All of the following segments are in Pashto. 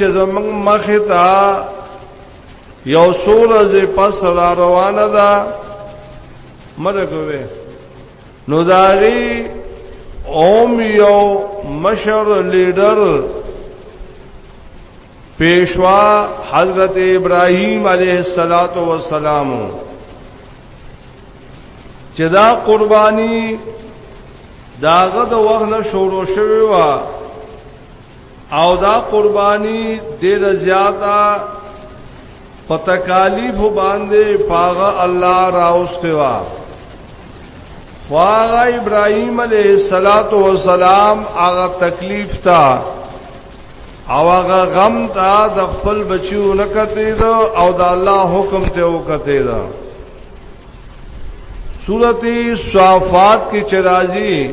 چې زمنګ مخه تا یو سوره ز پس را روانه ده مرګوي نو داغي اوم یو مشر لیډر پیشوا حضرت ابراهیم علیه الصلاۃ والسلام چې دا قربانی داغه د وغنه شروع شوی و او دا قربانی ډیر زیاته په تکالیف باندې پاغه الله راوستوا خواغه ابراهيم عليه الصلاه والسلام هغه تکلیف تا او هغه غم تا د خپل بچیو نکته دو او د الله حکم ته وکته دو سورته صافات کې چرایي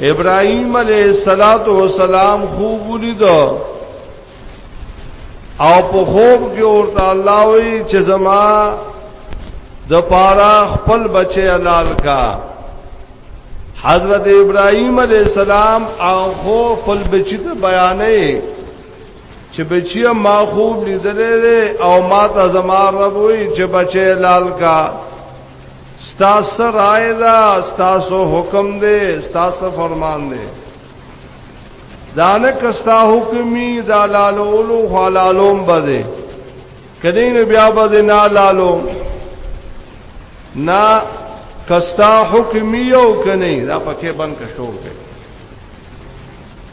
ابراهيم عليه الصلاه والسلام خوب ولید او په خوب کې ورته الله وی چې زما د پارا خپل بچي حلال کا حضرت ابراهيم عليه السلام او خو خپل بچی ته بیانې چې بچی ما خوب لیدلې او ما ته زما رب وی چې بچي حلال کا ستاسو رائے دا ستاسو حکم دے ستاسو فرمان دے دانک ستا حکمی دا لالو اولو خالالوم بده کدین بیا بده نا لالو نا کستا حکمی او کنی دا پکې بند کښور کې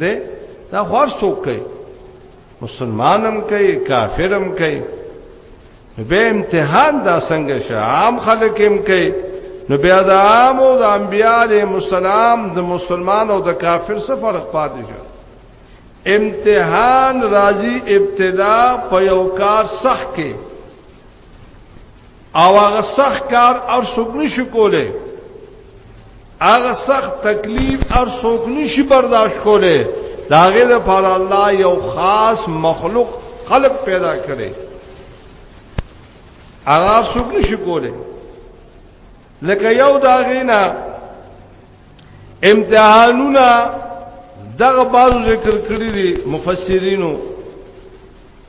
ده دا خور څوک کوي مسلمانم کوي کافرم کوي نو به امتحان دا څنګه شه عام خلک هم کوي نو بیا د عام او د انبياله مسالم د مسلمان او د کافر څخه فرق پاتې شو امتحان راځي ابتدا په یو کار صح کې او هغه سخت کار او څوک نشي کوله هغه سخت تکلیف او څوک نشي برداشت کوله داغه د پر الله یو خاص مخلوق خلق پیدا کړي هغه څوک نشي کوله لکه یو داغه نه امتحانونه دغه بازو ذکر کړی دي مفسرینو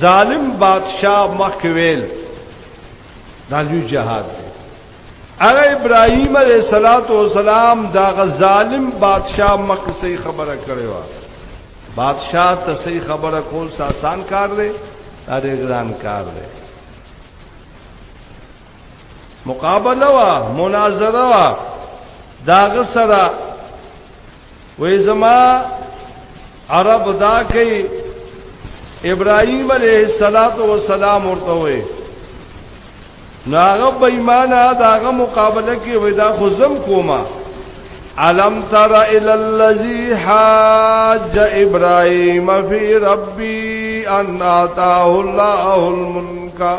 ظالم بادشاہ مخویل دا لوی جهاد دی اره ابراهيم عليه الصلاه والسلام دا ظالم بادشاہ مخ سي خبره کړې و بادشاہ ته سي خبره کول آسان کار دی اره ګران کار دی مقابله وا مناظره وا داغه سره وې زما عرب دا کوي ابراهيم عليه الصلاه والسلام ورته وې ناغه بېمانه داغه مقابله کې وې دا خو زم کومه علم تر الى الذي حاج ابراهيم في ربي ان اتاه الله الملك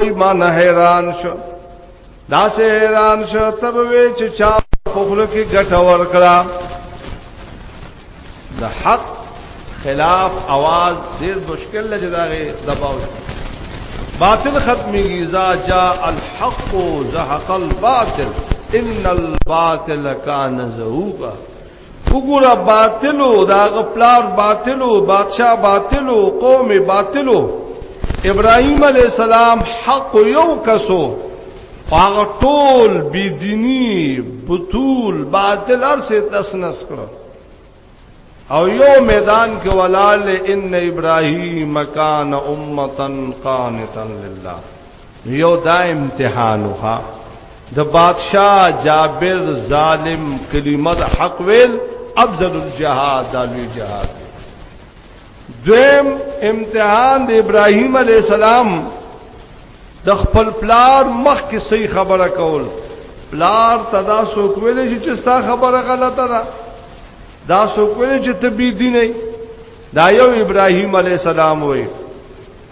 ایمان حیران شو دا سه حیران شو تب وی چې چا فخر کې ګټه ور کړا د حق خلاف आवाज ډیر مشکل لږه داغه دباو باطل ختميږي ذا جاء الحق زهق الباطل ان الباطل كان زهوقا وګوره باطلو دا غپلار باطلو بادشاہ باطلو قوم باطلو ابراهيم عليه السلام حق یو کسو هغه ټول بيديني بتول باطل ارسه تسنس کړو او یو میدان کې ولال ان ابراهیم کان امتا قانتا لله یو دا امتحان وها د بادشاہ جابر ظالم کلمه د حق ویل افضل الجهاد دالوی جهاد دویم امتحان د ابراهیم علی السلام د خپل پلار مخ کې صحیح خبره کول پلار تدا سو کولی چې ستا خبره غلطه ده دا سو کولی چې تبي دي نه دا یو ابراهیم علی السلام وایي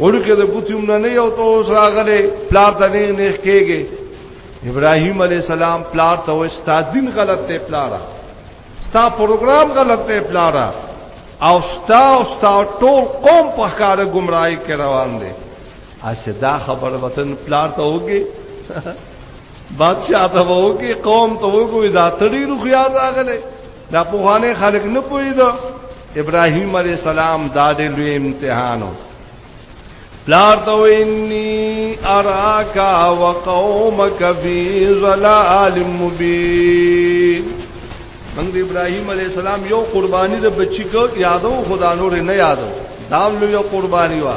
ورکه د بوتیم نه نه یو ته اوس راغله پلار ته نه نه کېږي ابراهیم علی السلام پلار ته و استادین غلط ته پلارا ستا پروګرام غلط ته پلارا او ستا او ستا ټول قوم په کار گمراهی کې روان دي اسه دا خبر وطن پلار ته وګي بادشاہ ته وګي قوم ته وګي دا تړي روخيار راغله دا په خانه خلک نه پوي دا ابراهيم عليه السلام دا د لوی امتحانو پلار تو انی اراکا وقومک فی ظلال مبین من دی ابراهیم علیہ السلام یو قربانی د بچی کو یادو خدا نور نه یادو دام لوی قربانی وا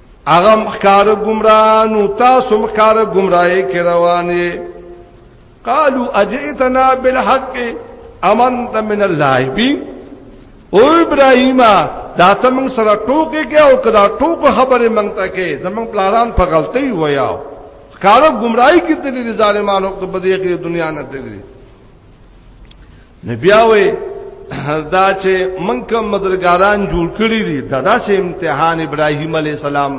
هغه مخکار گمراه نو تاسو مخکار گمراهي کې روانه قالو اجئتنا بالحق امنت من اللاعبین او ابراهیم دا ته موږ سره ټوکې کې او کدا ټوکو خبره موږ ته کې زمون پلاران په غلطي ویاو کارو گمراهي کې د ظالمانو په دې کې دنیا نه دي نبیاوي دا چې منکم مدرګاران جوړ کړی دي دا داسې امتحان ابراهیم علی السلام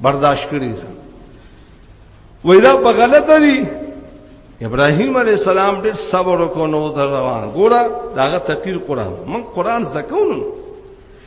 برداشت کړی دي وای دا په غلطه دي ابراهیم علی السلام ډېر صبر وکړو نو روان ګوره داغه تقریر قران من قران زکون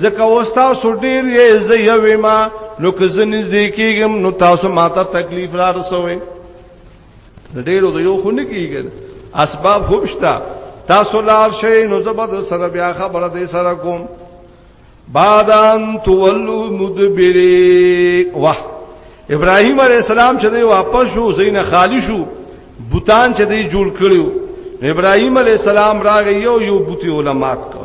ځکه اوس تاسو ډیر یې زیوي ما نو که زنیز دی کېږم نو تاسو ماته تکلیف را رسوي ډیرو د یو خو نه کېږي اسباب خوب شته تاسو لار شئ نو زبر سره بیا خبره دې سره کوم بادان تولو مدبری واه ابراهيم عليه السلام چې دی واپس شو زین خالی شو بوتان چې دی جوړ کړیو ابراهيم عليه السلام راغی یو یو بوتي علماات کو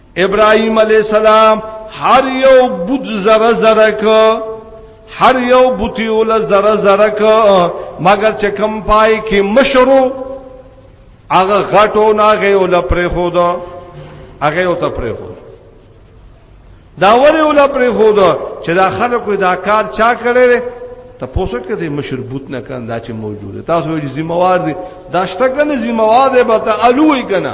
ابراهيم عليه السلام هر یو بوت زره زره ک هر یو بوتي ول زره زره ک مگر چې کم پای کې مشرو هغه غټو ناغه ول پرې خو دا هغه او ته پرې خو دا وری ول پرې خو دا چې دا خلکو دا کار چا کړی ته پوسټ کړي مشربوت نه کړه دا چې موجوده تاسو یې ذمہ وار دي دا شته کنه ذمہ وار دی به ته الوی کنه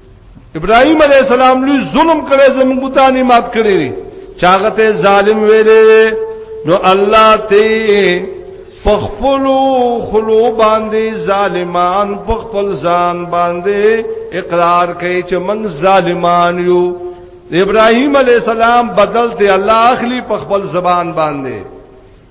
ابراهيم عليه السلام لوی ظلم کړی زموږ بوتانی مات کړی دی چاغه ته ظالم ویلې نو الله ته فخپلو خلو باندې ظالمان فخپل ځان باندې اقرار کوي چې موږ ظالمان یو ابراهيم عليه السلام بدل ته الله اخلي فخپل زبان باندې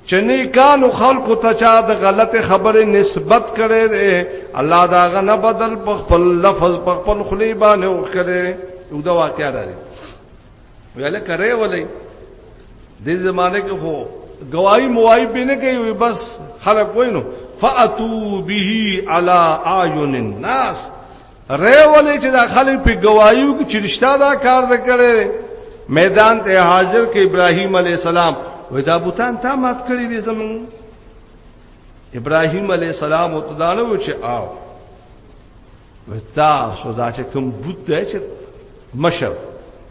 چې نیکانو خلقو ته چا د غلط خبرې نسبت کړي دي الله دا غنه بدل په خپل لفظ په خپل خلی باندې وکړي یو دا واقعیا ده ویل کرے ولې دې زمانه کې هو گواہی موای به نه کوي بس خلک وینو فاتو به علی اعین الناس ری ولې چې دا خلک په گوايو کې چرشتا دا کار د کړي میدان ته حاضر کې ابراهیم علی السلام وې دا بوتان تا مات کړی دي زمون ابراهیم علی السلام او تدانو چې آو وتا سودا چې کوم بوت دی چې مشر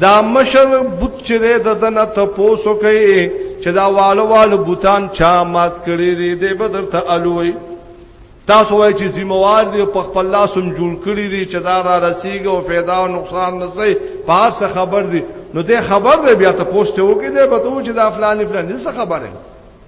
دا مشر بوت چې د دنه ته پوسو کوي چې دا والو والو بوتان چا مات کړی دی د بدر ته الوي تاسو وای چې ذمہوار دی په خپل لاس هم جوړ کړی دی چې دا را رسیږي او फायदा او نقصان نه سي پار څه خبر دی نو دې خبر دی بیا ته پوسټ وکړي دی به ته چې دا فلان فلان څه خبره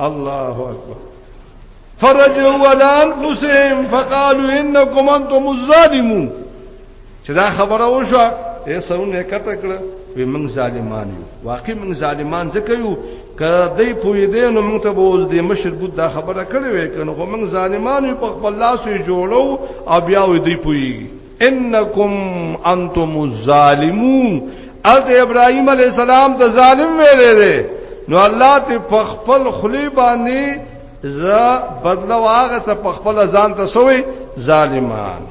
الله اکبر فرجوا على انفسهم فقالوا انكم انتم الظالمون چې دا خبره وشو یې سونه کته کړ وی موږ ظالمان یو واقعي موږ ظالمان ځکه یو کله دې پوی دې نو موږ ته بوز دې مشر بود دا خبره کړې وې کنه موږ ظالمان یو په خپل لاس جوړو او بیا وې دې پویږي انکم انتم الظالمون ال ابراهيم عليه السلام ته ظالم ویلې ده نو الله ته پخپل خلی باندې ز بدل واغه ته پخپل ځان ته سوې ظالمان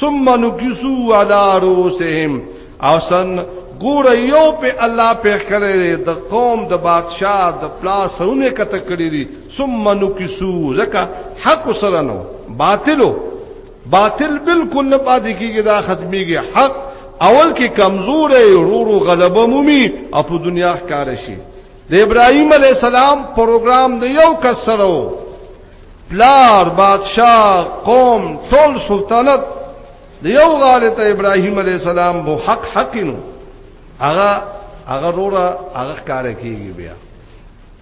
ثم نكسوا على رؤوسهم او سن ګور یو په الله په کړی د قوم د بادشاہ د پلاسونه کته کړی دي ثم نکسو زکه حق سره نو باطلو باطل بالکل نه پاتې کیږي دا ختميږي حق اول کې کمزور ای رورو غلبه مومي او په دنیا ښکار شي د ابراهيم عليه السلام پروګرام د یو کس سره و پلار بادشاہ قوم ټول سلطنت د یو غاله ته ابراهيم عليه السلام بو حق حقینو هغه هغه روره هغه کار کوي بیا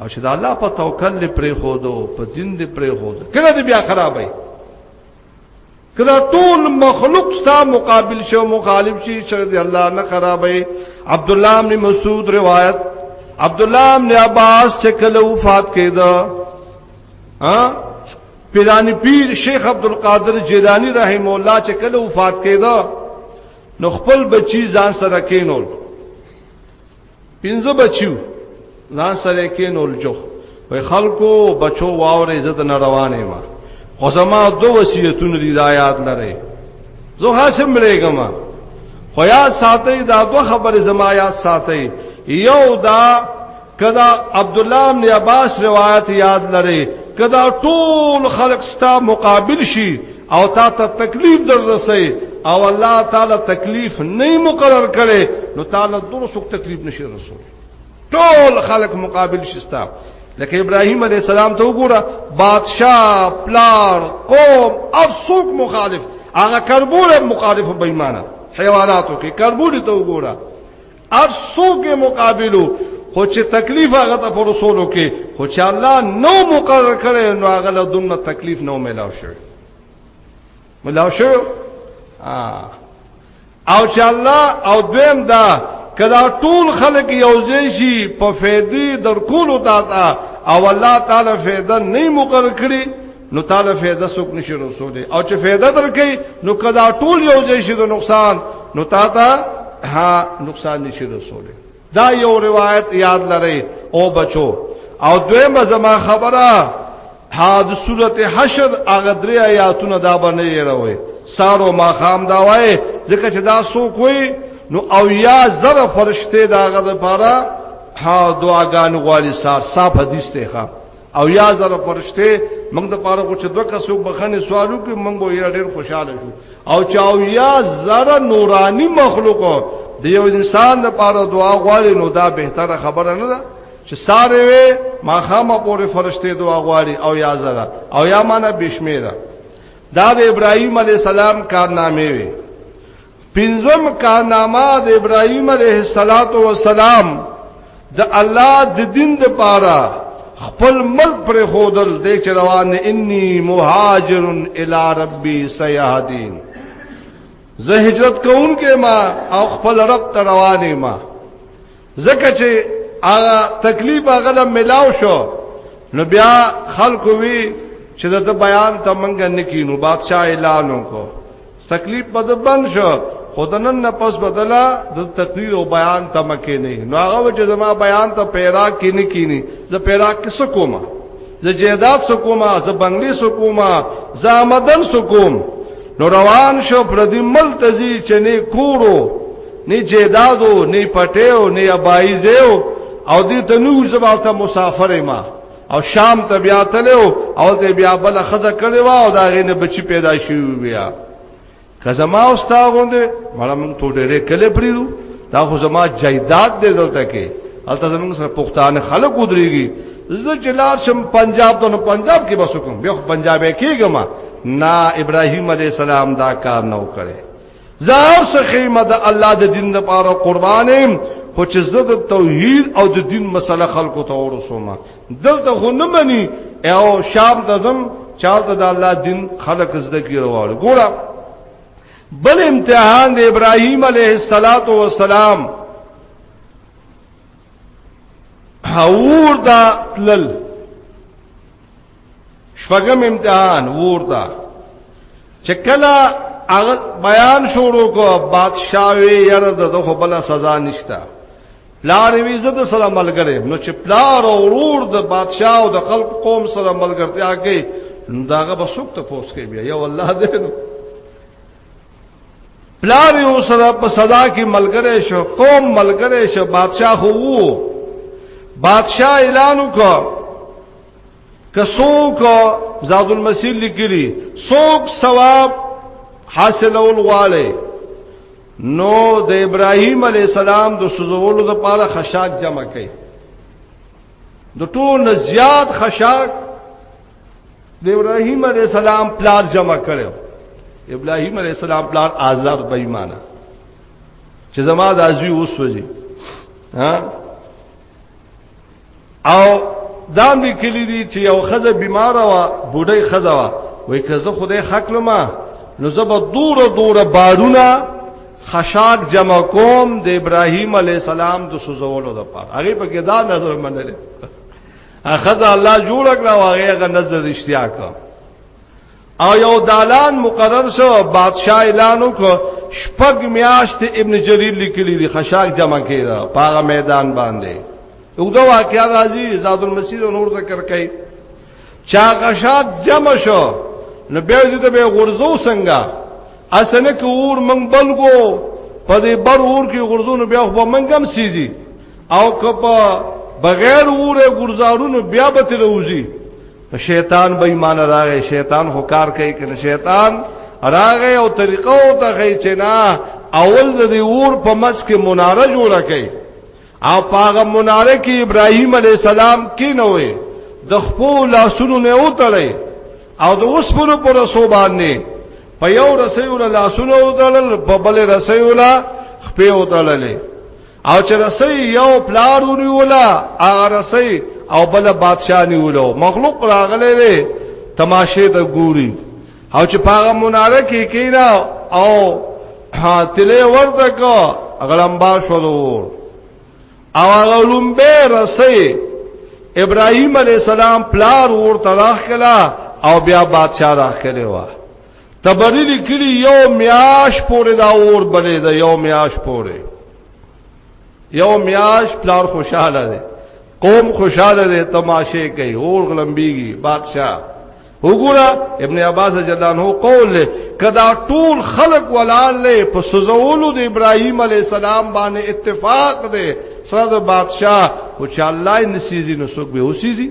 او چې د الله په توکل لري پرې خو دو په دین دې پرې خو دو کله دې بیا خرابای کله ټول مخلوق سا مقابل شو مخالف شي چې دې الله نه خرابای عبد الله بن مسعود روایت عبد الله بن عباس چې کله وفات کېده ها پیرانی پیر شیخ عبد القادر جیلانی رحم الله چې کله وفات کېده نو خپل بچی ځان سره کینول پنځه بچیو ځان سره کې نور جوخ وای خلکو بچو واورې زده نه روانې ما خو زما دو وصیتونه دی دا یاد لره زه هڅه ملګم خو یا ساتي دا دوه خبرې زما یاد ساتي یو دا کدا عبد الله بن عباس روایت یاد لره کدا ټول خلق ستا مقابل شي او تا ته تکلیف در رسي او الله تعالی تکلیف نه مقرر کړي نو تعالی دور څوک تکلیف نشي رسول ټول خلق مقابل شستا لکه ابراهيم عليه السلام ته وګوره بادشاہ پلار قوم افسوق مخالف هغه کربوله مخالف بېمانه حیواناتو کې کربوله ته وګوره ار سوګ مقابلو خو چې تکلیف هغه ته پر رسولو کې خو چې الله نو مقرر کړي نو هغه له دومره تکلیف نو ملاو شوی ملاو شو او چې الله او دویم دا کدا ټول خلق یو ځای شي په فیدی در کولو تا او الله تعالی فیدن نه مقرر کړي نو تعالی فایده سوک نشي رسولې او چې فایده درکې نو کدا ټول یو ځای شي د نقصان نو تا ته ها نقصان نشي رسولې دا یو روایت یاد لرئ او بچو او دویمه زما خبره ها د سورته حشر هغه درې آیاتونه دا باندې یروي سارو ما خام دا وای ځکه چې دا سو کوی نو او یا زر فرشته دا غد پاره ها دعاګان غواړي سار صاحب حدیث ته ښه او یا زره فرشته موږ د پاره کو چې دوه کسو بخنه سوالو کې موږ به یې ډېر خوشاله شو او چې او یا زره نورانی مخلوق د یو انسان د پاره دعا غواړي نو دا بهتره خبره نه ده چې ساره وي ما خامه پورې فرشته دعا غواړي او یا زره او یا معنی بشمیره دا د ابراهیم علی السلام کارنامه وي پنځم کارنامه د ابراهيم عليه السلام د الله د دین د پاره خپل ملک پر خودل د چروان انی مهاجر الی ربی سیادین زه هجرت کوم کې ما او خپل رب ته روانې ما زکه چې هغه تکلیف هغه له ملاو شو نو بیا خلکو وی چې د بیان ته منګ نه کینو بادشاہ اعلانو کو تکلیف بد بند شو خدانن نه پس بدلا د تقریر او بیان ته مکه نه نو هغه چې زما بیان ته پیرا کې نه کینی زه پیرا کې سکوما زه جیدات سکوما زه بنگلی سکوما زه آمدن سکوم نو روان شو پردی ملتزی چنه کورو نه جیدادو نه پټیو نه ابایزیو او دې ته نو زبالته مسافر ما او شام ته بیا تلو او ته بیا بل خزه کړي وا او دا غینه بچی پیدا شي بیا کزما او ستا غوندې مړه مونږ ته ډېرې کله پریرو دا خو زما جیداد دې دلته کې الته زمونږ سره پښتانه خلک ودرېږي زه جلار شم پنجاب ته نو پنجاب کې بس کوم بیا پنجابې کېګم نا ابراهيم عليه السلام دا کار نه وکړي زار سخیمه د الله د دین لپاره قربانم خو چې زه د توحید او د دین مسله خلکو ته ورسوم دلته خو نه مني او شام د زم چاته د الله دین خلق زده کی وروړي ګوره بل امتحان د ابراهیم علیه الصلاۃ والسلام حور دا تلل شپږم امتحان ورته چې کله هغه بیان شروع کو بادشاہ وی یره دغه بل سزا نشتا پلار وی زه د سره ملګری نو چې پلار او ورور د بادشاہ او د خلق قوم سره ملګرتیا کوي داغه به څوک ته پوس کوي بیا یو الله دې نو پلار یو سره په صدا کې ملګری شو قوم ملګری شو بادشاہ هو بادشاہ اعلان وکړ که څوک زاد المسیر لیکلی څوک ثواب حاصلول غواړي نو د ابراهیم علی السلام د سوزولو د پاره خشاک جمع کړي د ټول زیات خشاک د ابراهیم علی السلام پلار جمع کړو ابراهیم علی السلام پلار آزاد بې ایمانه چې زما د ازوی وسوځي ها او دا مې کلی دي چې یو خزه بیمار وا بډای خزه وا وای که زه خدای حق لما نو زه به دور دور بارونه خشاک جمع کوم د ابراهیم علی السلام د سوزولو د پاره هغه په کې دا نظر منل اخذ الله جوړ کړه واغه نظر اشتیا کړه او یو دالان مقرر شو بادشاہ اعلان وکړ شپږ میاشت ابن جریر لیکلی دی خشاک جمع کړه پاغه میدان باندې یو دا واقعا راځي زاد المسیر نور ذکر کړي چا خشاک جمع شو نو بیا دې ته به غرزو څنګه اسنه کې اور من بلګو په دې بر اور کې غرزو نو بیا خو منګم سيزي او کپا بغیر اوره ګرزارونو بیا به تلوزی شیطان به ایمان راغې شیطان هو کار کوي کنه شیطان راغې او طریقه او ته کوي چې نه اول د اور په مس کې مناره جوړه کوي او پاغه مناره کې ابراهیم علی السلام کې نه وي د خپل لاسونو نه وتړي او د اوسپورو پر رسو باندې په یو رسول لاسونو وتړل په بل رسول خپل وتړل او چې رسي یو پلار ونیولا هغه رسي او بل بادشاہ نیولو مخلوق راغله وي تماشه ته ګوري او چې پاغه مناره کې کینا او تله ورته کو غلمبا شلور او هغه لومبه رسي ابراهيم عليه السلام پلار ورته راخلا او بیا بادشاہ راخلې و تبری لیکلی یو میاش پورې دا اور بلې دا یو میاش پورې یو میاش پلار خوشاله دی قوم خوشاله دی تماشه کوي اور غلمبيږي بادشاہ وګوره ابن عباس جلانه قول له کدا ټول خلق ولاله په سوزولو د ابراهيم عليه السلام باندې اتفاق دی سره د بادشاہ او چې الله نسيزي نو څوک به وسيزي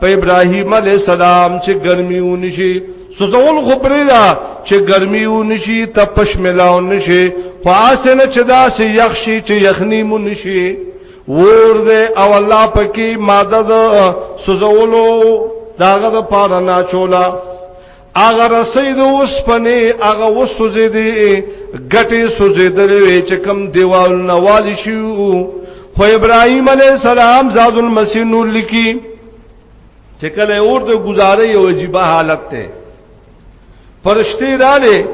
په ابراهيم عليه السلام چې ګرمي ونشي سوزول خبرې دا چې ګرمي ونشي تپش ملاو نشي خاصنه چې دا سي یخ شي چې یخني مون شي ور دې او الله پکې ماده سوزولو داغه د پاره نه چولا اغه رسې د اوسپنې اغه وسوځې دي ګټې سوځې درې چې کم دیوال نوال شي خو ابراهيم عليه السلام زاد المسيح نور لکی چې کله اور د گزارې یو عجیب حالت ته فرشتي رااله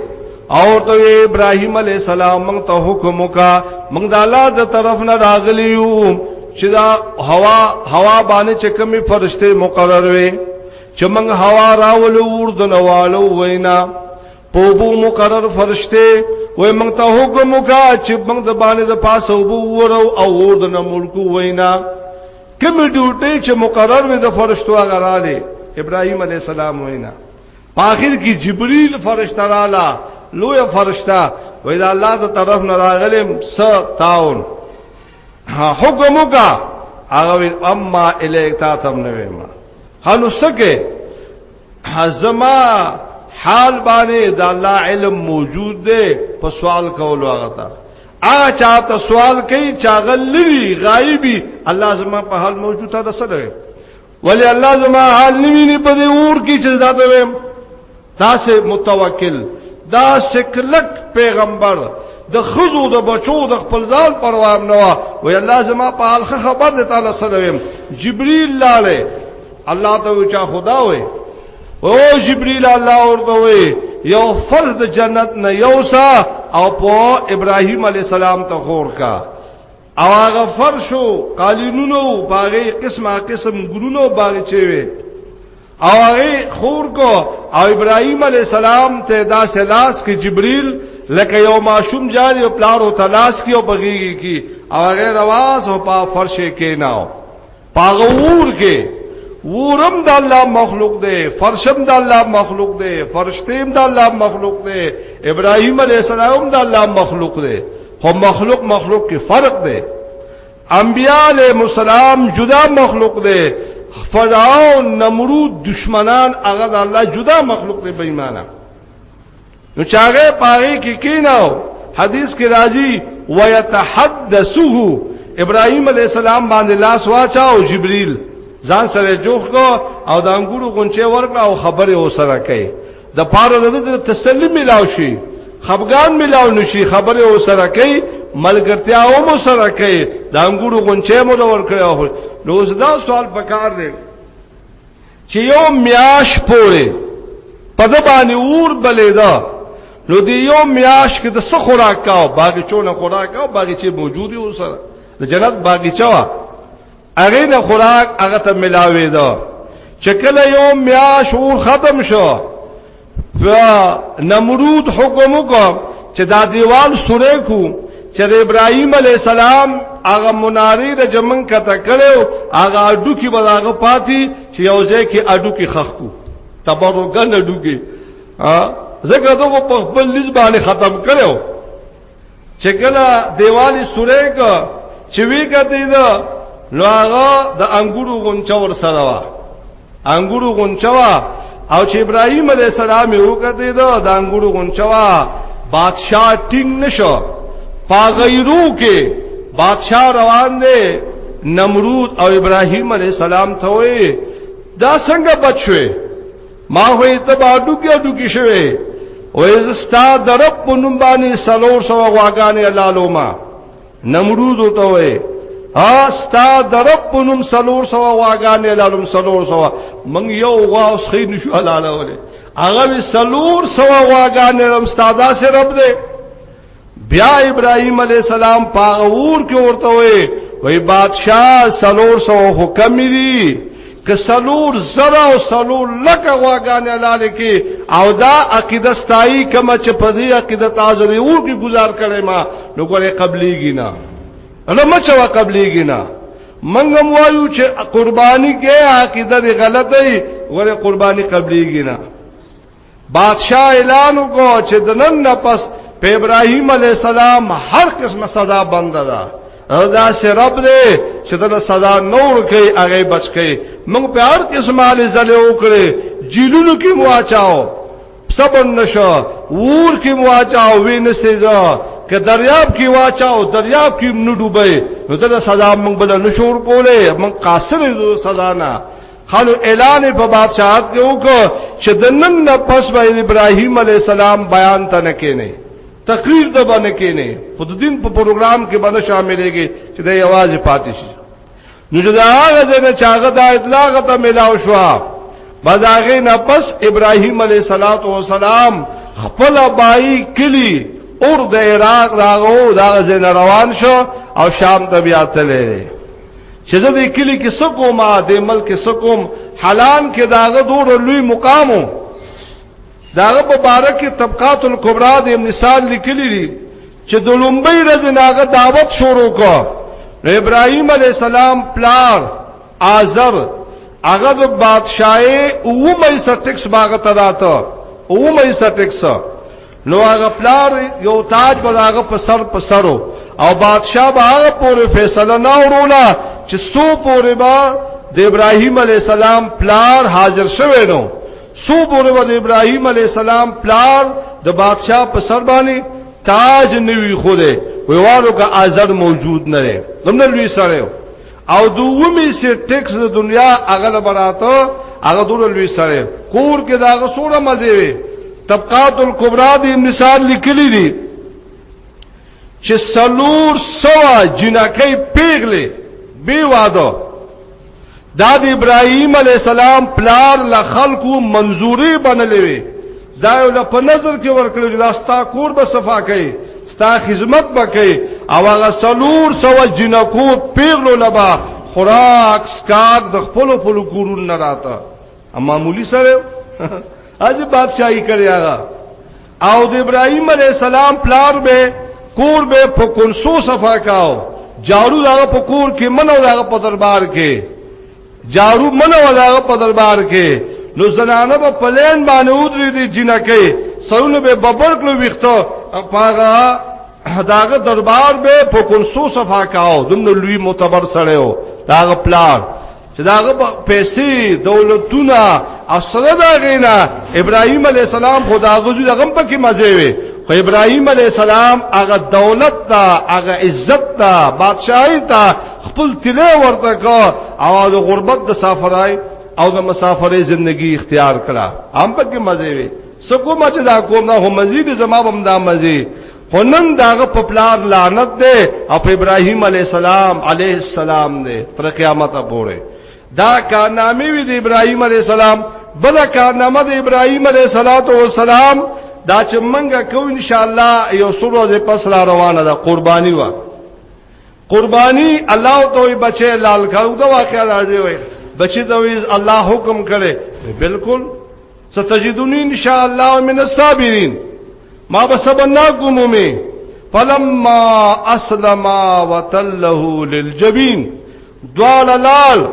او ته ابراهيم عليه السلام موږ ته حکم وکا موږ د الله د طرف نه راغلی یو چې دا هوا هوا باندې چې کمی فرشته مقرر وي چې موږ هوا راولو ورد نوالو وینا پوبو مقرر فرشته وې موږ ته حکم وکا چې موږ د باندې د پاسه وبو ورو او ورد نه ملکو وینا کوم ډیوټي چې مقرر وي د فرشتو هغه را دي ابراهيم عليه السلام وینا په اخر کې جبريل فرشتہ رااله لوی فرشتہ وې دا الله د طرف نه راغلم س تاون حکم وکا هغه اما الیک تا تم نه ویما هنو سکه حزما حال باندې د الله علم موجود دی په سوال کولو هغه ته هغه چاته سوال کوي چاغل لري غایبي الله زما په حال موجود ده سره ولی الله زما حال نیویني په دې اور کې چې زاده ویم تاسو متوکل دا سکلک پیغمبر د خزو د بچو د خپل ځان پروا نه وا وی الله زما په حال خبر دې تعالی سره ویم جبرئیل لاله الله ته وچا خدا وې او جبرئیل الله ورته وې یو فرض د جنت نه یو سا او په ابراهیم علی السلام ته خور کا او هغه فرشو قالینونو باغې قسمه قسم ګلونو باغ چوي او هغه خور کو او ابراهيم عليه السلام ته دا سلاس کې جبريل لکه یو ماشوم جاري او پلارو تلاش کې او بغيږي کې او هغه رواز او په فرشه کې ناو پاغه ور کې ورم د الله مخلوق دی فرشم د الله مخلوق دی فرشتیم د الله مخلوق دی ابراهیم علیه السلام د الله مخلوق دی خو مخلوق مخلوق کې فرق دی انبیاء علیه السلام جدا مخلوق دی فرعون نمرود دشمنان هغه د الله جدا مخلوق دی بېمانه نو چاغه پاره کې کیناو حدیث کې راځي ويتحدثه ابراهيم عليه السلام باندې لاس واچاو جبريل ځان سره جوخ کو او د انګورو غونچه ورکړه او خبره وسره کوي د پاره د تسلی ملاو شي خفغان ملاو نشي خبره وسره کوي ملګرتیا او مو سره کوي د انګورو غونچه مو ور کړو نو زدا سوال پکار دی چې یو میاش پورې په د باندې اور بلې دا نو دی یو میاش کې د څه خوراک کاو باغچونه خوراک کاو باغچې موجود یو سره د جنت باغچا هغه نه خوراک هغه ته ملاوي دا چې کله یو میاش اور ختم شو نمرود حکم وکړ چې دا دیوال سره کو چې د ابراهيم عليه السلام هغه مناری د جمن کته کړو هغه اډو کې بلاغه پاتې چې یو ځای کې اډو کې خخ کو تبرګن اډو کې ا زګر دغه په خپل لز باندې ختم کړو چې کله دیوالی سورې ک چې وی کته دا نو هغه د انګورو غونچا ور سره وا انګورو غونچا وا او چې ابراهيم عليه السلام یو کته دا د انګورو غونچا وا بادشاہ ټینګ نشو پاغیرو کې بادشاہ روان دی نمرود او ابراهيم عليه السلام ته وي دا څنګه بچوي ما وې تبا ډوګیا ډوګی شوه او زستا د رب په نوم باندې سلور سو غواګانې لالو ما نمرود ته وې ها ستا د رب په نوم سلور سو غواګانې لالو سلور سو من یو غوا اوس خې نشو حلاله ولې هغه سلور سو غواګانې لالو ستا دا سه رب دې بیا ابراهيم عليه السلام پاغور کې ورته وي وای بادشاہ سلور سو حکم دي که سلور زرا او سلور لکه واغانه لاله کې او دا عقیده ستایي کما چې په دې عقیده تازه دی ور کې گزار کړي ما نو ګوره قبليږي نه انا مچوا قبليږي نه منګم وایو چې قرباني کې عقیده غلطه وي ګوره قرباني قبليږي نه بادشاہ اعلان وکړ چې د نن نه پس په ابراهيم عليه السلام هر قسم سزا بند ده دا سه رب دې چې دا سزا نور کوي هغه بچ کوي موږ په هر قسم علي زله وکړي جیلونو کې مواچاو صبر نشو ور کې مواچاو وینې سزا که دریاب کې واچاو دریاب کې نډوبې نو دا سزا موږ بل نشور کولې موږ قاصر سزا نه خلو اعلان په بادشاہت کې وکړ چې د نن نه پس به ابراهيم عليه السلام بیان ته نه کینې تقریر ته باندې کینې خود دین په پروګرام کې باندې شاملېږي چې د یوازې پاتې شي نو چې دا هغه ځنه چاغه د اطلاق ته ملاو شو بازاغه نه پس ابراهيم عليه السلام خپل بای کلی اور د عراق راغو دا ځنه روان شو او شام ته بیا تللی چې زه دې کلی کې سکو ما دې ملک سکوم حلان کې داغه دور لوی مقامو داغه په باره کې طبقات الکبرى د ابن سعد لیکلی دي چې د لومبۍ ورځ ناغه دعوت شروع کو ابراهيم عليه السلام پلار آزر هغه د بادشاہي او مې سټکس باغ ته داته او مې سټکس نو هغه پلار یو تاج به هغه په سر په سرو او بادشاہ به هغه پورې فیصله نه ورولا چې سو پورې با د ابراهیم علی السلام پلار حاضر شوه نو سو پورې با د ابراهیم علی السلام پلار د بادشاہ په سر باندې تاج نیوي خوده ویوالو کا ازر موجود نه لري دمن لوی سره او دومی سي ټیکس د دنیا اغل براته هغه دور لوی سره کور کې دا غسوره مزه وي طبقات الکبرى دی مثال لیکلی دی چې سلور سوا جنکې پیغله بی واده دا د ابراهیم علی السلام پلار ل خلقو منظوري بنلې وي دا یو په نظر کې ورکړل لاستا کور به صفا کړي ستا خدمت بکې او هغه سلور سو جنکو پیغلو لبا خوراک سکاک د خپل خپل کورون نه راته معمولی سره اج بادشاہي کړی هغه او د ابراهيم عليه السلام پلار به کور به په کنسو صفا کاو جارو هغه په کور کې منو هغه په دربار کې جارو منه ولاغه په دربار کې نو زنانه په پلین باندې ودرې دي جنکه سرونه به ببر کلو ویختو پاغه داغه دربار به په کورسو صفا کاو دمن لوی معتبر سره و داغه پلان چې داغه پیسې دولتونه اصله داغه نه ابراهيم عليه السلام خداغه زو دغه پکې مزه وي خو ابراهيم عليه السلام هغه دولت ته هغه عزت ته بادشاہي ته خپل تله ورته کا او د غربت د سفرای او د مسافرې زندگی اختیار کړه هم پکې مزه وي سکو ما چې دا کوم نه هم مزید زما بم دا مزه خنن داغه په پلار لعنت ده او په ابراهيم عليه السلام عليه السلام ده تر قیامت پورې دا کارنامې وی د ابراهيم عليه السلام بل کارنامه د ابراهيم عليه السلام دا چې منګه کو ان شاء الله یو سورو ز پس را روانه ده قرباني وا قربانی الله دوی بچي لال کاو دا واقعا راځي وي بچي دوی الله حکم کړي بالکل ستجدونی ان شاء الله من الصابرین ما بسبنا قومي فلما اسلم وتله للجبين دوال لال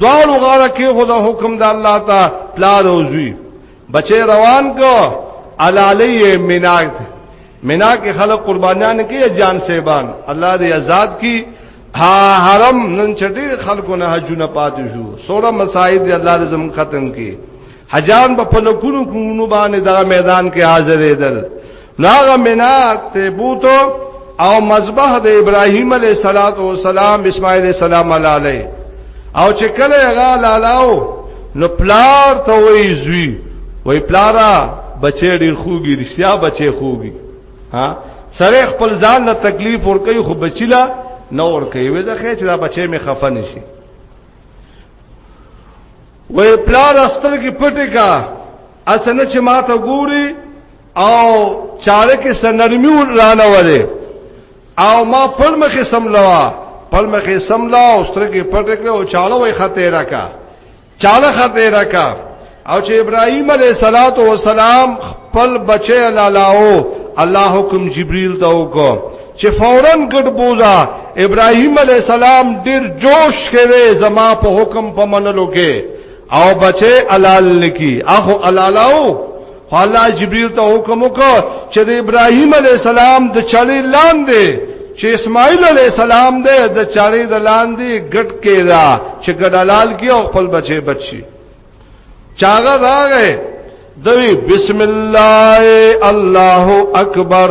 دوال غره کې خدا حکم د الله تعالی پلار اوزوی بچې روان کو علالی مینا مینا کې خلک قربانیان کې جان سیبان الله دې آزاد کی ها حرم نن چټي خلکو نه حجونه پاتې شو سوره مساعد دې الله دې زم ختم کی حجان په پلکونو کونو باندې دا میدان کې حاضرې دل ناغه منات ته بوتو او مذبح د ابراهیم علیه صلوات و سلام اسماعیل علیه السلام علیه او چې کله هغه لالاو نو پلار ته وی زوی وی پلارا بچی ډیر خوږي رښتیا بچی خوږي ها سره خپل ځان له تکلیف ور کوي خو بچیلا نه ور کوي وځه خې چې دا بچی می خفه نشي وی پلار استر کې پټه کا اسنه چې ماته ګوري او چاره کې سنرمي ورانه وره او ما پر مخې سملوا پر مخې سملا او سترګې پټ کړ او چاله وای خطه راکا چاله خطه راکا او چې ابراهيم عليه صلوات و سلام خپل بچي لالاو الله حکم جبريل ته وکړ چې فورا ګډ بوزا ابراهيم عليه السلام ډیر جوش کړي زما په حکم په منلو کې او بچي علال لکی اخو علالاو الله جبريل ته حکم وکړ چې د ابراهيم عليه السلام د چړې لاندې چې اسماعیل علی السلام دې د چاري د لاندې ګټ کې دا چې ګډلال کې او خپل بچي بچي چاغه راغې دوی بسم الله الله اکبر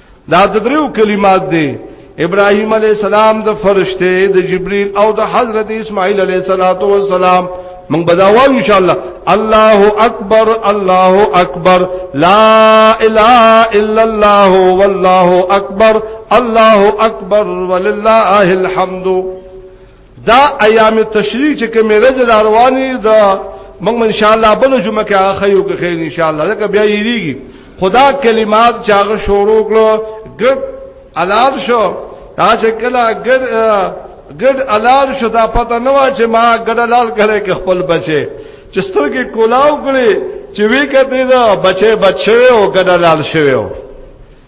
دا د دریو کلمات دی ابراهيم عليه السلام د فرشته د جبريل او د حضرت اسماعيل عليه السلام من بداوال ان شاء الله الله اکبر الله اکبر لا اله الا الله والله اکبر الله اکبر ولله الحمد دا ایام تشریق چې کوم رج رواني دا موږ ان شاء الله بل جمعه کې هغه خیو کې خیر ان شاء الله دا بیا یریږي خدا کلمات چې هغه شروع کړو ګډ الار شو دا چې کله ګډ ګډ الار شو دا پته نه و چې ما ګډ الار کړي کې خپل بچي چې سترګې کولاو کړي چې وی کته دا بچي بچي او ګډ الار شوی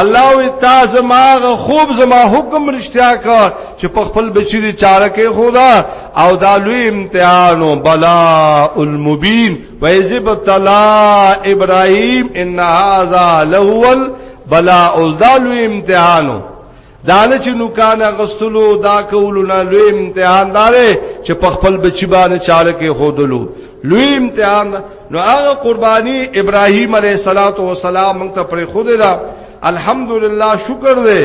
الله وی تا زما خوب زما حکم رښتیا کا چې په خپل بچی دی چاره کې خدا او دا لوی امتحان او بلا المبین ویذب تلا ابراهیم ان هاذا لهول بلا اول دا لوی امتحانو دانه چې نوکان غستلو دا کولو نه لوی امتحان دارې چې په خپل بچی باندې چاله کې خودلو لوی امتحان نو هغه قرباني ابراهيم عليه صلوات و سلام موږ ته پر خود دا الحمدلله شکر دې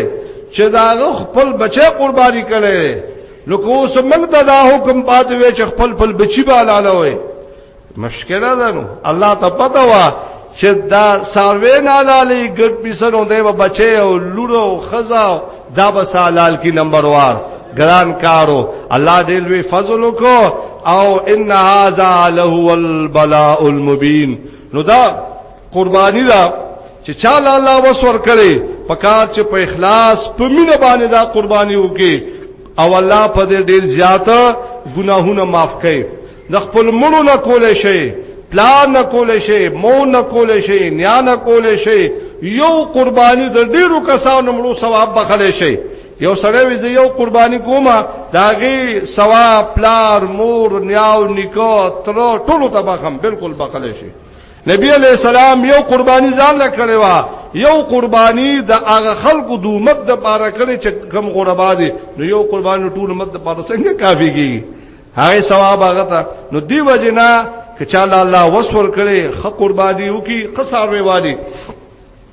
چې دا خپل بچي قرباني کړي نو کو سمنګ ته دا حکم پاتې وي چې خپل خپل بچی باندې لاله وي مشکله ده نو الله ته پته وا چې دا ساروی نه لالي ګډ پیسنو دی به بچي او لور او خزا دا به سالال کی نمبر وار ګران کارو الله دې لوی فضل کو او ان هاذا له البلاء المبين نو دا قرباني دا چې چاله الله وسور کړي پکار چې په اخلاص په مینه باندې دا قرباني وکي او الله په دې ډیر زیات ګناهونه معاف کړي د خپل مړو نه کولې شي پلان نه کولې شي مو نه کولې شي نیا نه کولې شي یو قرباني د ډیرو کسانو مړو ثواب بخلې شي یو سره وي یو قرباني کومه داغي ثواب پلار مور نیاو نکو تر ټولو ته بخم بالکل بخلې شي نبی علیہ السلام یو قربانی ځان لا کړی و یو قربانی د هغه خلکو د امت د پاره کړی چې کم غربا دي نو یو قربانی ټول امت د پاره څنګه کافیږي هغه ثواب هغه ته نو دی وجنا که چاله الله وسور کړي خ قرباني وکي قصاروي والي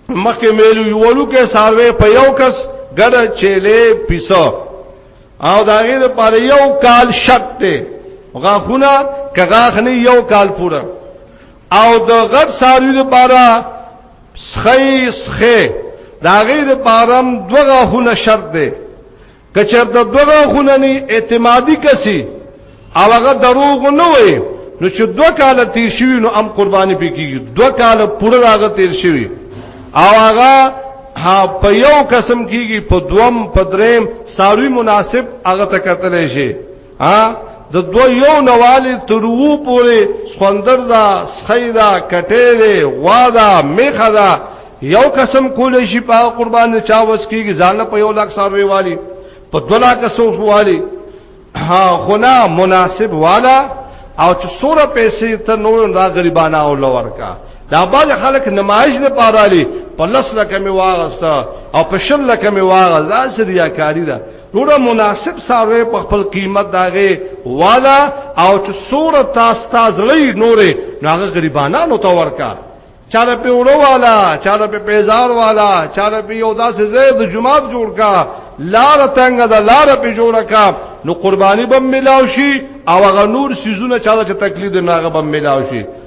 مخکې میلو یولو کې ساروي په یو کس ګډه چيلې پیسو او دا غیر پر یو کال شرط ته غاخونه کغاخ نه یو کال پورا او د غټ ساروي لپاره سخی سخی دا غیر پارم دوغه هونه شرط ده که چېرته دوه غاښونه نه اعتمادي کسي او هغه دروغ نه وي نو چې دوه کال تیر شوی نو ام قرباني پکېږي دوه کال پوره راغ تیر شوی او هغه ها په یو قسم کېږي په دوم په دریم ساروی مناسب هغه ته کتلې شي ا د دو یو نوالی تروو پوری سخندر دا سخی دا کټی دی غوا دا میخه دا یو قسم کولی شي په قربان نه چا وس کیږي ځان په یو لاک ساروي والی په دو لاک سوف والی ها خنا مناسب والا او چې سوره پیسې ته نور دا غریبانا او لور کا دا باز خلک نمایش نه پارالی په لس لکه می واغستا او په شل لکه می واغ دا سریاکاری ده ډوره مناسب ساروی په خپل قیمت داغه والا او چې سوره تاسو ته زړی نورې ناغه غریبانو ته ورکا چاله په وړو والا چاله په پیزار والا چاله په یو داسې زید جمعات جوړ کا لار تنگ دا لار په جوړ کا نو قربانی بم ملاوي شي او غنور سيزونه چاله چې تکلیف نه غبم ملاوي شي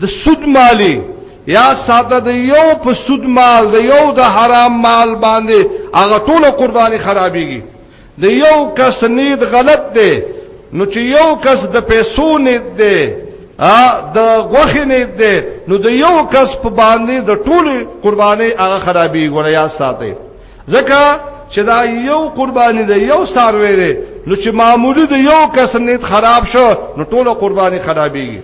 د سود مالی یا ساده د یو په سود مال د یو د حرام مال باندې هغه ټول قرباني خرابيږي د یو کس نید غلط دی نو چې یو کس د پیسو نید دی ا د غوخه نید دی نو د یو کس په باندې د ټول قرباني هغه خرابيږي ګوره یا ساته ځکه چې دا یو قرباني دی یو ساروي دی نو چې معمولی د یو کس نید خراب شو نو ټول قرباني خرابيږي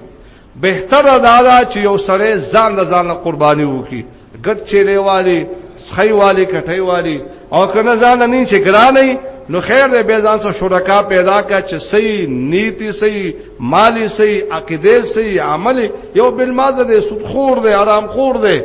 بهتر دا دا چې یو سره ځان د ځان قرباني وکي ګټ چيلې والی سخی والی کټی والی او کنه ځان نه چې ګرانې نو خیر دې به ځان سره شرکا پیدا کا چې صحیح نیتی صحیح مالی صحیح عقیده صحیح عمل یو بل ماده دې سود خور دې آرام خور دې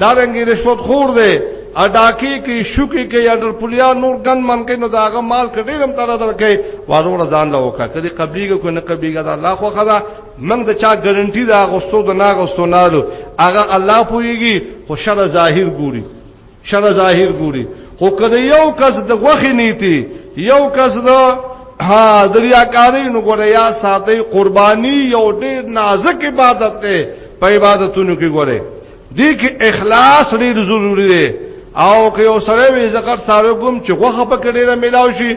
دارنګي رشوت خور دې اډاکی کې شوکی کې یا در پلیا نور ګن من کې نو داغه مال کډیرم تر درکې وارو ځان له وکړه کدي قبليګه کو نه قبليګه دا الله خو خدا موږ د چا ګارانټي دا غوستو د ناغوستو نالو هغه الله پويږي خو شر ظاهر ګوري شر ظاهر ګوري خو کله یو کس د غوخي نیتی یو کس د ها دریاکاری نو ګوره یا ساتي قرباني یو ډېر نازک عبادت ده په عبادتونو کې ګوره دې کې اخلاص ډېر ضروری دی او که یو سره وي زکات سارو کوم چې غوخه پکې ډېر ملاوي شي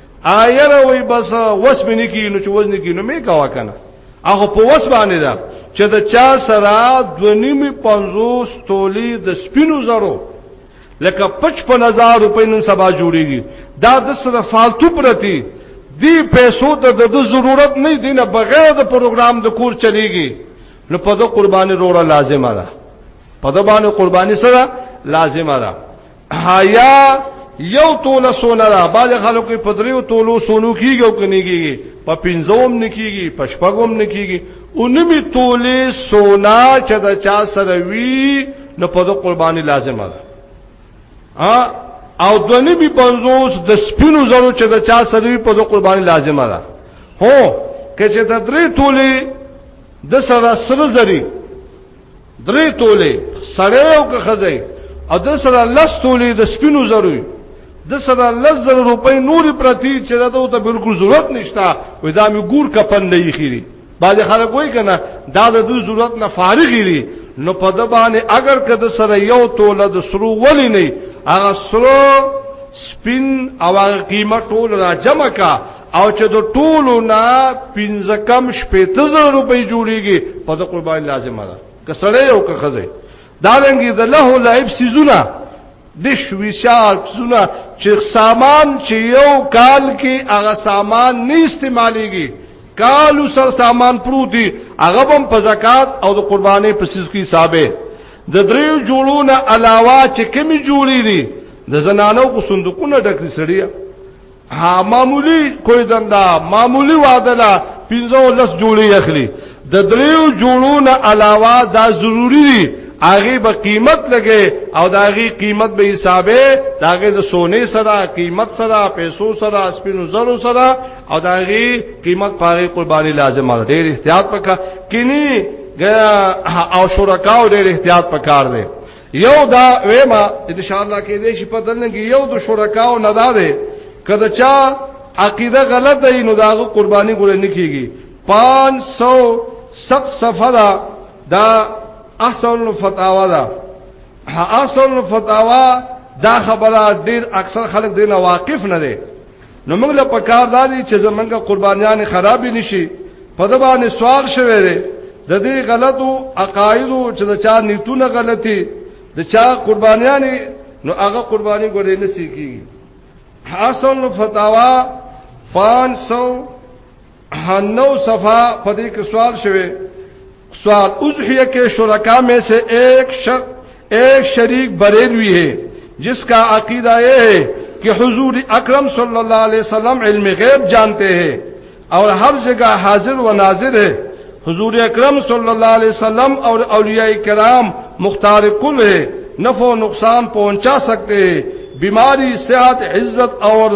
آیره وای بس وس مې نه کی نو چې وزن کی نو مې کاوه کنه هغه په وس باندې دا چې د چا سره دونیمي 50 تولې د سپینو زرو لکه 55000 روپۍ نن سبا جوړیږي دا د سره فالتو پرتی دی پیسو ته د ضرورت نه دی نه بغیر د پروګرام د کور چلیږي نو په د قرباني روړه لازمه ده په د باندې قرباني سره لازمه ده حیا یو تول سونه دا باز خلکو کې پدریو تولو سونو کیږي او کني کیږي په پنځوم نکیږي په شپږم نکیږي اونمي تولې سونا چې دا چا سره وی نو په قرباني لازمه ده او دونی بی پنزوس د سپینو زرو چې د چا سروی په دو قربانی لازمه ده هو که چې د درې تولی د سره سره زری درې تولې سړی او که خځه او د سره لس تولې د سپینو زروي د سره لس زر روپۍ نوري پرتی چې دا ته بالکل ضرورت نشته وې دا مې ګور کپن نه یې خېری باج خلک وای کنه دا د ضرورت نه فارغ دي نو په د باندې اگر که د سره یو توله د سرو ولی نه هغه سرو سپین او هغه قیمت ټول را جمع کا او چې د ټولو نه پنځه کم شپې ته زر روپۍ جوړیږي په دې قربان لازمه ده که سړی او که خزه دا رنګي د له لعب سيزونه د شويشار سونه چې سامان چې یو کال کې هغه سامان نه استعماليږي کالو سر سامان پروتي هغه هم په زکات او د قربانې په سیس کې حسابه د دریو جوړونه علاوه چې کمی جوړې دي د زنانو کو صندوقونه ډکې سړیا ها معمولی کوئی دندا معمولی وادلا پینځو لس جوړي اخلي د دریو جوړو نه علاوه دا ضروری دي هغه به قیمت لګي او دا هغه قیمت به حسابه دا هغه د سونه سره قیمت سره پیسو سره سپینو زرو سره او دا هغه قیمت پاره قرباني لازمه ده ډېر احتیاط وکړه کینی او شرکاو ډېر احتیاط پکار دی یو دا وېما ان شاء الله کې دې شي په دنه کې یو د شرکاو نه دا ده کله چا عقیده غلط دی نو داغه قرباني ګول نه کیږي 507 صفحه دا دا احسن الفتاوا دا احسن الفتاوا دا خبره ډیر اکثر خلک دینه واقف نه دي نو موږ له پکار دادی چې زمونږه قربانیان خراب نشي په د باندې سوال شوه دی د دې غلطو عقایدو چې د چا نیتونه غلطي د چا قربانیان نو هغه قرباني ګورې نه سیږي حسن فتاوا 500 نو صفه په دې کې سوال شوه سوال اضحیه کې شرکا میں سے ایک شر ایک شریک بریلوی ہے جس کا عقیدہ یہ ہے کہ حضور اکرم صلی اللہ علیہ وسلم علم غیب جانتے ہیں اور ہر جگہ حاضر و ناظر ہے حضور اکرم صلی اللہ علیہ وسلم اور اولیاء کرام مختار کل ہے نفع و نقصان پہنچا سکتے ہیں بیماری صحت عزت اور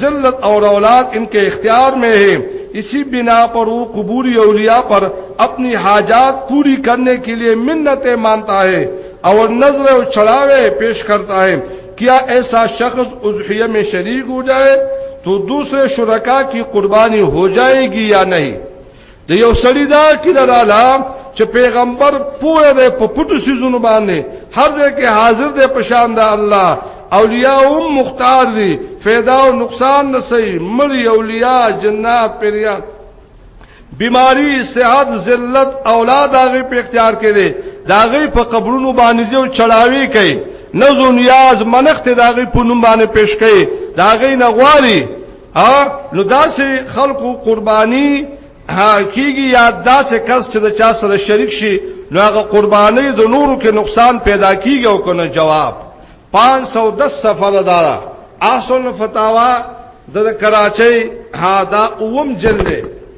ذلت اور اولاد ان کے اختیار میں ہے اسی بنا پر وہ قبوری اولیاء پر اپنی حاجات پوری کرنے کے لیے منتیں مانتا ہے اور نظر و چڑھاوے پیش کرتا ہے کیا ایسا شخص اضحیہ میں شریک ہو جائے تو دوسرے شرکا کی قربانی ہو جائے گی یا نہیں د یو سړی دا کې د عالم چې پیغمبر پوهه ده په پټو سيزونو باندې هر ځای کې حاضر ده په شان د الله اولیاء هم مختار دي فایده او نقصان نسي مړي اولیاء جنات پریان بیماری صحت ذلت اولاد هغه په اختیار کې دي داغه په قبرونو باندې جو چړاوي کوي نزو نیاز منخت داغه په نوم باندې پیش کوي داغه نغوالي ا نو داسې خلقو قرباني کیږي یا داسې کس چې د چا سره شریک شي نو هغه قرباني د نورو کې نقصان پیدا کیږي او کنه جواب 510 صفحه دارا احسن فتاوا د کراچۍ هادا اوم جلد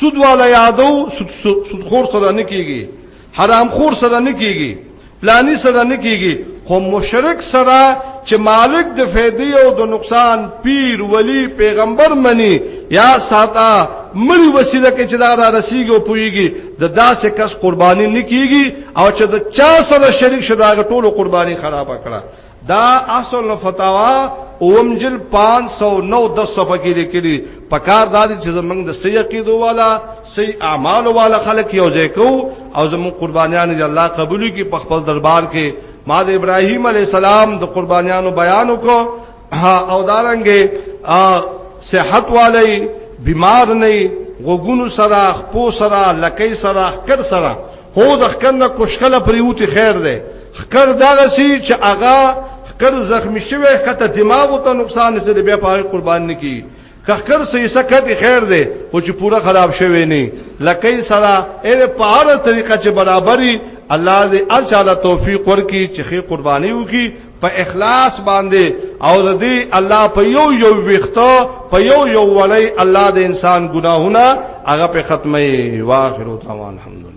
سود والا یادو سود سود خور سره نه کیږي حرام خور سره نه کیږي پلانی سره نه کیږي خو مشرک سره چې مالک د فیدی او د نقصان پیر ولی پیغمبر منی یا ساته مری وسیله کې چې دا را رسیږي او پویږي د داسې کس قرباني نه کیږي او چې د چا سره شریک شداغه ټولو قرباني خرابه کړه دا اصل فتاوا اوم جل 509 د صفه کې لیکلي پکار دا دي چې زمنګ د صحیح عقیدو والا صحیح اعمال والا خلک یو ځای کو او زمو قربانیان دې الله قبول کړي په خپل دربار کې ما د ابراهیم علی السلام د قربانیانو بیان وکړو او دارنګې صحت والی بیمار نه غوګونو سره خپو سره لکې سره کډ سره هو د خکر نه کوشکله پریوتی خیر دی خکر دغه سی چې هغه خکر زخمی شوی کته دماغ ته نقصان سي بیا په قربان نه کی کخکر سې سکه خیر دی خو چې پورا خراب شوی نه لکه سره اې په هر طریقه چې برابرۍ الله دې ارشاله توفیق ورکړي چې خې قرباني وکي په اخلاص باندې او د دې الله په یو یو ویخته په یو یو ولای الله د انسان ګناهونه هغه په ختمه واخر او تعالی الحمدلله